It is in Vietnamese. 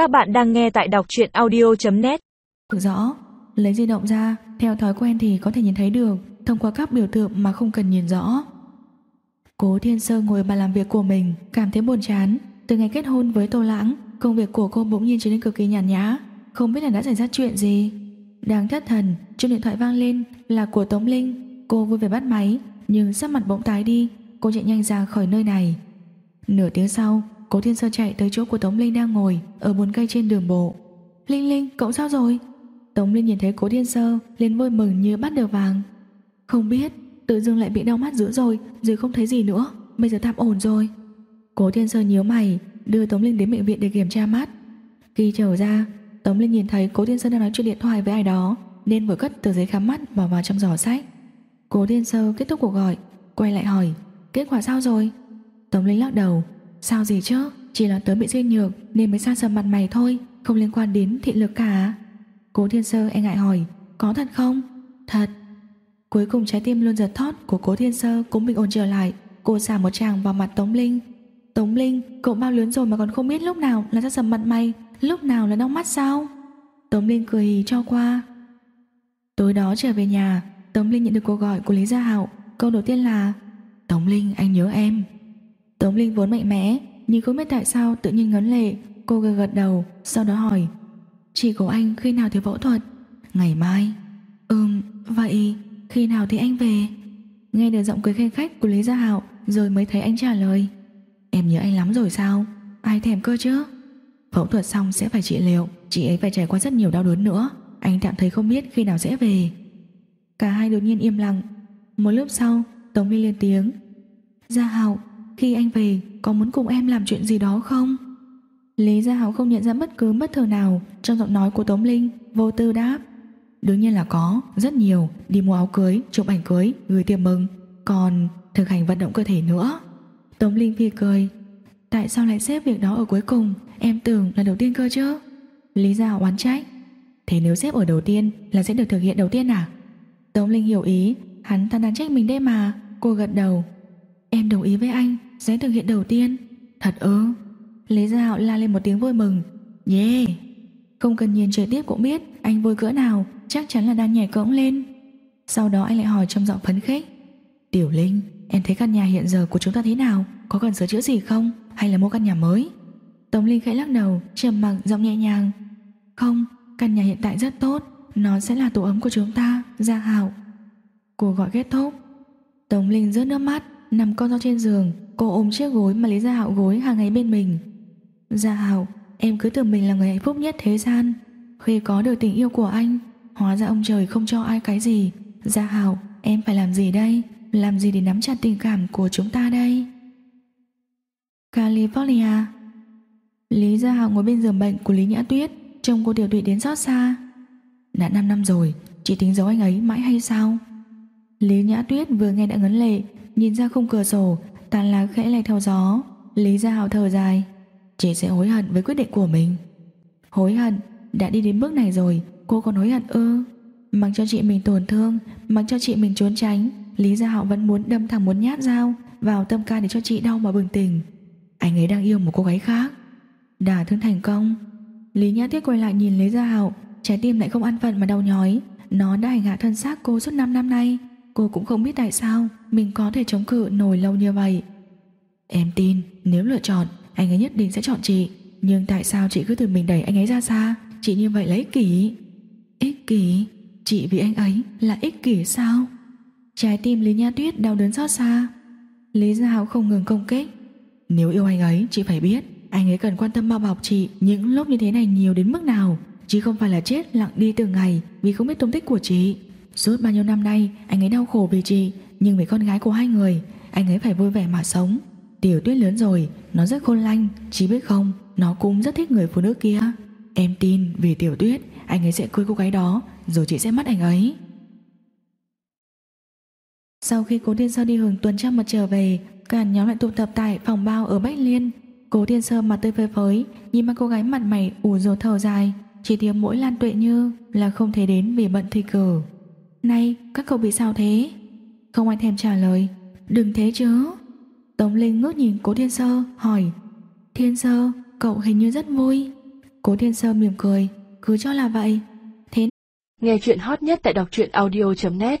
Các bạn đang nghe tại đọc truyện audio.net rõ, lấy di động ra, theo thói quen thì có thể nhìn thấy được, thông qua các biểu tượng mà không cần nhìn rõ. Cố Thiên Sơ ngồi bàn làm việc của mình, cảm thấy buồn chán. Từ ngày kết hôn với Tô Lãng, công việc của cô bỗng nhiên trở nên cực kỳ nhàn nhã, không biết là đã xảy ra chuyện gì. Đang thất thần, chuông điện thoại vang lên là của Tống Linh. Cô vui vẻ bắt máy, nhưng sắc mặt bỗng tái đi, cô chạy nhanh ra khỏi nơi này. Nửa tiếng sau, Cố Thiên Sơ chạy tới chỗ của Tống Linh đang ngồi ở bốn cây trên đường bộ. Linh Linh, cậu sao rồi? Tống Linh nhìn thấy Cố Thiên Sơ liền vui mừng như bắt được vàng. Không biết, tự dưng lại bị đau mắt dữ rồi, rồi không thấy gì nữa, bây giờ tạm ổn rồi. Cố Thiên Sơ nhíu mày, đưa Tống Linh đến bệnh viện để kiểm tra mắt. Khi trở ra, Tống Linh nhìn thấy Cố Thiên Sơ đang nói chuyện điện thoại với ai đó, nên vừa cất tờ giấy khám mắt bỏ vào trong giỏ sách. Cố Thiên Sơ kết thúc cuộc gọi, quay lại hỏi, kết quả sao rồi? Tống Linh lắc đầu, sao gì chứ, chỉ là tớ bị duyên nhược nên mới xa sầm mặt mày thôi, không liên quan đến thị lực cả. Cố Thiên Sơ e ngại hỏi, có thật không? Thật. Cuối cùng trái tim luôn giật thót của Cố Thiên Sơ cũng bình ổn trở lại, cô xả một tràng vào mặt Tống Linh. Tống Linh, cậu bao lớn rồi mà còn không biết lúc nào là ra sầm mặt mày, lúc nào là đau mắt sao? Tống Linh cười hì cho qua. Tối đó trở về nhà, Tống Linh nhận được cuộc gọi của Lý Gia Hạo, câu đầu tiên là Tống Linh, anh nhớ em. Tống Linh vốn mạnh mẽ, nhưng không biết tại sao tự nhiên ngấn lệ, cô gật gật đầu, sau đó hỏi Chị của anh khi nào thì phẫu thuật? Ngày mai. Ừm, vậy khi nào thì anh về? Nghe được giọng cười khen khách của Lý Gia Hạo rồi mới thấy anh trả lời Em nhớ anh lắm rồi sao? Ai thèm cơ chứ? Phẫu thuật xong sẽ phải trị liệu, chị ấy phải trải qua rất nhiều đau đớn nữa. Anh tạm thấy không biết khi nào sẽ về. Cả hai đột nhiên im lặng. Một lúc sau, Tống Linh lên tiếng. Gia Hạo, khi anh về, có muốn cùng em làm chuyện gì đó không? Lý Gia Hảo không nhận ra bất cứ bất thường nào trong giọng nói của Tống Linh, vô tư đáp. Đương nhiên là có, rất nhiều, đi mua áo cưới, chụp ảnh cưới, gửi tiệc mừng, còn thực hành vận động cơ thể nữa. Tống Linh phi cười, tại sao lại xếp việc đó ở cuối cùng, em tưởng là đầu tiên cơ chứ? Lý Gia oán trách, thế nếu xếp ở đầu tiên là sẽ được thực hiện đầu tiên à? Tống Linh hiểu ý, hắn ta đang trách mình đây mà, cô gật đầu. Em đồng ý với anh, sẽ thực hiện đầu tiên. Thật ư? Lý Gia Hạo la lên một tiếng vui mừng. Yeah! Không cần nhìn trực tiếp cũng biết anh vui cỡ nào, chắc chắn là đang nhảy cẫng lên. Sau đó anh lại hỏi trong giọng phấn khích. Tiểu Linh, em thấy căn nhà hiện giờ của chúng ta thế nào? Có cần sửa chữa gì không? Hay là mua căn nhà mới? Tống Linh khẽ lắc đầu, trầm mặc giọng nhẹ nhàng. Không, căn nhà hiện tại rất tốt, nó sẽ là tổ ấm của chúng ta, Gia Hạo. Cuộc gọi kết thúc. Tống Linh rớt nước mắt, nằm con ra trên giường, cô ôm chiếc gối mà Lý Gia Hạo gối hàng ngày bên mình. Gia Hạo, em cứ tưởng mình là người hạnh phúc nhất thế gian. Khi có được tình yêu của anh, hóa ra ông trời không cho ai cái gì. Gia Hạo, em phải làm gì đây? Làm gì để nắm chặt tình cảm của chúng ta đây? California Lý Gia Hạo ngồi bên giường bệnh của Lý Nhã Tuyết Trông cô tiểu tụy đến xót xa Đã 5 năm rồi Chị tính giấu anh ấy mãi hay sao Lý Nhã Tuyết vừa nghe đã ngấn lệ Nhìn ra khung cửa sổ, Tàn lá khẽ lay theo gió Lý Gia Hạo thở dài. Chị sẽ hối hận với quyết định của mình. Hối hận? Đã đi đến bước này rồi, Cô còn hối hận ư? Mặc cho chị mình tổn thương, Mặc cho chị mình trốn tránh, Lý Gia Hạo vẫn muốn đâm thẳng muốn nhát dao Vào tâm can để cho chị đau mà bừng tỉnh. Anh ấy đang yêu một cô gái khác. Đả thương thành công. Lý Nhã Tuyết quay lại nhìn Lý Gia Hạo, Trái tim lại không ăn phận mà đau nhói. Nó đã hành hạ thân xác cô suốt 5 năm nay. Cô cũng không biết tại sao Mình có thể chống cự nổi lâu như vậy. Em tin nếu lựa chọn, Anh ấy nhất định sẽ chọn chị. Nhưng tại sao chị cứ từ mình đẩy anh ấy ra xa? Chị như vậy là ích kỷ. Ích kỷ? Chị vì anh ấy là ích kỷ sao? Trái tim Lý Nha Tuyết đau đớn xót xa. Lý Gia Hảo không ngừng công kích. Nếu yêu anh ấy, chị phải biết, Anh ấy cần quan tâm bao bọc chị Những lúc như thế này nhiều đến mức nào. Chứ không phải là chết lặng đi từng ngày Vì không biết tung tích của chị. Suốt bao nhiêu năm nay, anh ấy đau khổ vì chị, Nhưng vì con gái của hai người, Anh ấy phải vui vẻ mà sống. Tiểu tuyết lớn rồi, Nó rất khôn lanh, Chị biết không? Nó cũng rất thích người phụ nữ kia. Em tin vì tiểu tuyết, Anh ấy sẽ cưới cô gái đó, Rồi chị sẽ mất anh ấy. Sau khi cố thiên sơ đi hưởng tuần trăng mật trở về, Cả nhóm lại tụ tập tại phòng bao ở Bách Liên. Cố thiên sơ mặt tươi phơi phới, Nhìn mà cô gái mặt mày ủ rột thở dài. Chỉ thiếu mỗi lan tuệ như Là không thể đến vì bận thi cử. Này các cậu bị sao thế? Không ai thèm trả lời. Đừng thế chứ. Tống Linh ngước nhìn cố Thiên Sơ hỏi. Thiên Sơ cậu hình như rất vui. Cố Thiên Sơ mỉm cười, cứ cho là vậy. Thế Nghe chuyện hot nhất tại đọc truyện audio.net